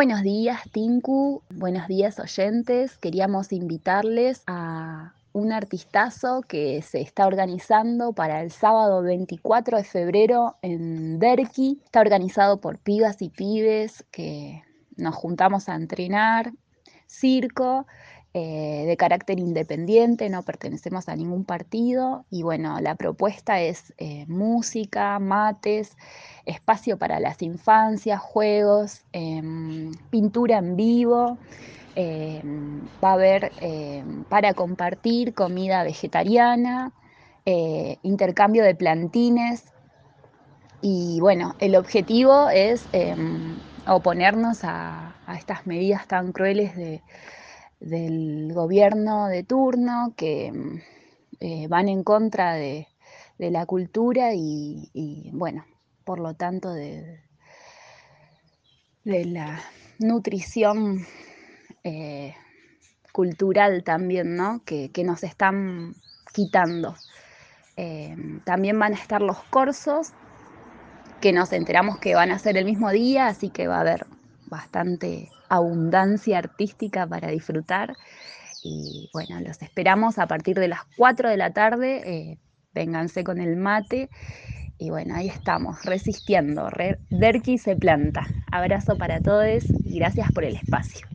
Buenos días, Tinku. Buenos días, oyentes. Queríamos invitarles a un artistazo que se está organizando para el sábado 24 de febrero en Derqui. Está organizado por pibas y pibes que nos juntamos a entrenar circo eh, de carácter independiente, no pertenecemos a ningún partido y bueno, la propuesta es eh, música, mates, espacio para las infancias, juegos, em, pintura en vivo. Em, va a haber em, para compartir comida vegetariana, eh, intercambio de plantines y bueno, el objetivo es oponernos a, estas medidas tan crueles del gobierno de turno que eh, van en contra de, la cultura y, bueno, por lo tanto de, de la nutrición eh, cultural también, ¿no? Que, nos están quitando. Eh, también van a estar los cursos que nos enteramos que van a ser el mismo día, así que va a haber bastante abundancia artística para disfrutar. Y bueno, los esperamos a partir de las 4 de la tarde. Eh, vénganse con el mate. Y bueno, ahí estamos, resistiendo. Derki se planta. Abrazo para todos y gracias por el espacio.